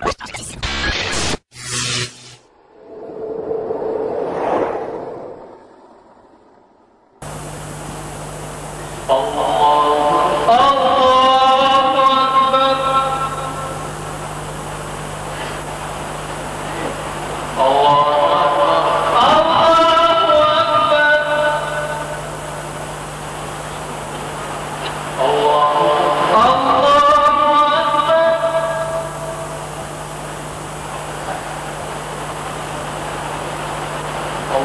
Mas tá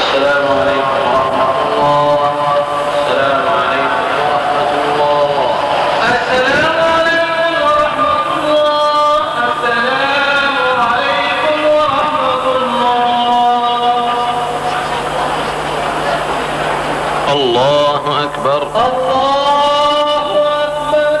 السلام عليكم ورحمة الله السلام عليكم ورحمة الله السلام عليكم ورحمة الله السلام عليكم ورحمة الله الله أكبر الله أكبر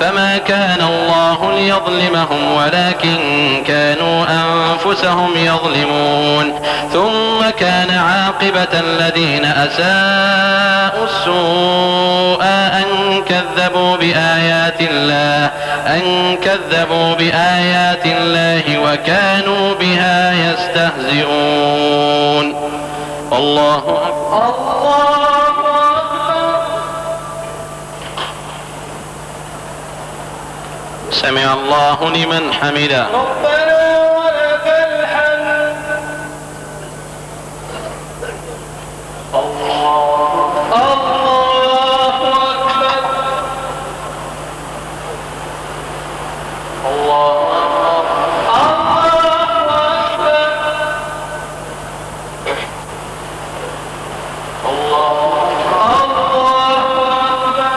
فما كان الله ليظلمهم ولكن كانوا أنفسهم يظلمون. ثم كان عاقبة الذين أساءوا السوء أن كذبوا بآيات الله أن كذبوا بآيات الله وكانوا بها يستهزئون. الله أكبر. الله سمع الله لمن حمده ربنا ولك الحمد الله الله أكبر الله أكبر الله أكبر الله الله أكبر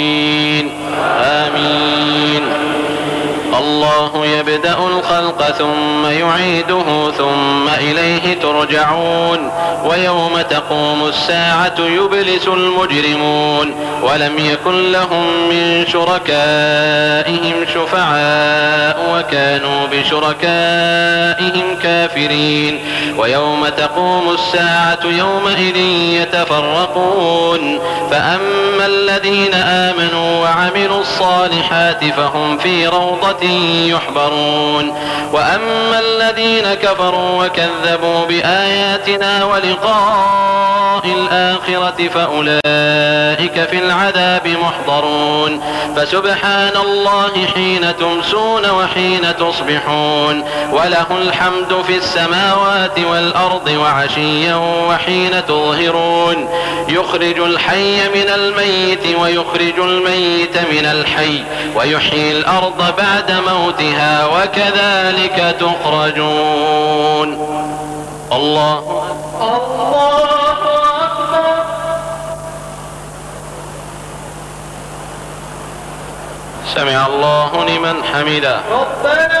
الله يبدأ الخلق ثم يعيده ثم إليه ترجعون ويوم تقوم الساعة يبلس المجرمون ولم يكن لهم من شركائهم شفعاء وكانوا بشركائهم كافرين ويوم تقوم الساعة يومئذ يتفرقون فأما الذين آمنوا وعملوا الصالحات فهم في روضة يحبرون. وأما الذين كفروا وكذبوا بآياتنا ولقاء الآخرة فأولئك في العذاب محضرون. فسبحان الله حين تمسون وحين تصبحون. وله الحمد في السماوات والأرض وعشيا وحين تظهرون. يخرج الحي من الميت ويخرج الميت من الحي ويحيي الأرض بعد موتها وكذلك تخرجون. الله. الله أكبر سمع الله لمن حمده. ربنا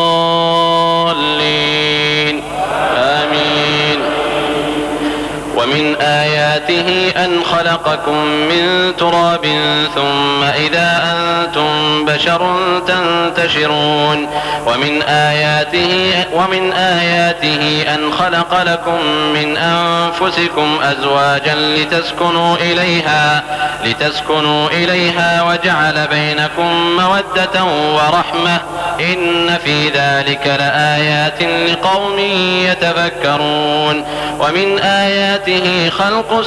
ومن آياته أن خلقكم من تراب ثم إذا أنتم بشر تنتشرون ومن آياته ومن آياته أن خلق لكم من أنفسكم أزواجا لتسكنوا إليها لتسكنوا إليها وجعل بينكم مودة ورحمة إن في ذلك لآيات لقوم يتفكرون ومن آياته خلق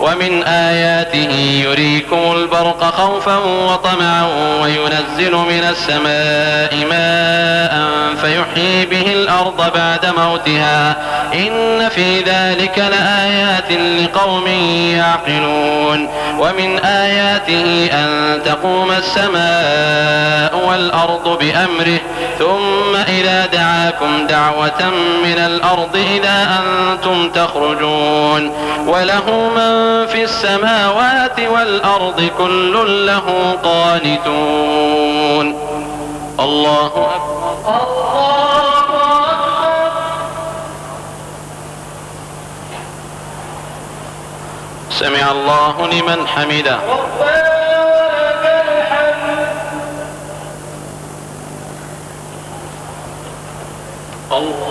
ومن آياته يريكم البرق خوفا وطمعا وينزل من السماء ماء فيحيي به الأرض بعد موتها. إن في ذلك لآيات لقوم يعقلون. ومن آياته أن تقوم السماء والأرض بأمره ثم إذا دعاكم دعوة من الأرض إذا أنتم تخرجون. وله من في السماوات والأرض كل له قانتون. الله أكبر الله أكبر. سمع الله لمن حمده. الله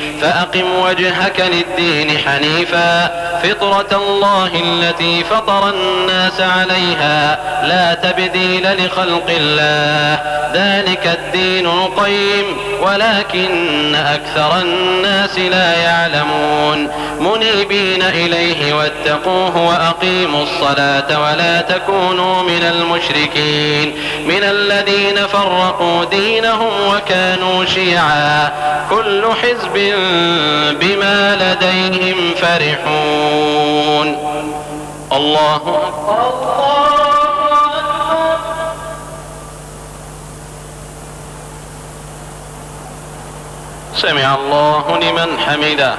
فأقم وجهك للدين حنيفا. فطرة الله التي فطر الناس عليها لا تبديل لخلق الله. ذلك الدين القيم ولكن أكثر الناس لا يعلمون. منيبين إليه واتقوه وأقيموا الصلاة ولا تكونوا من المشركين. من الذين فرقوا دينهم وكانوا شيعا. كل حزب بما لديهم فرحون. الله سمع الله لمن حمده.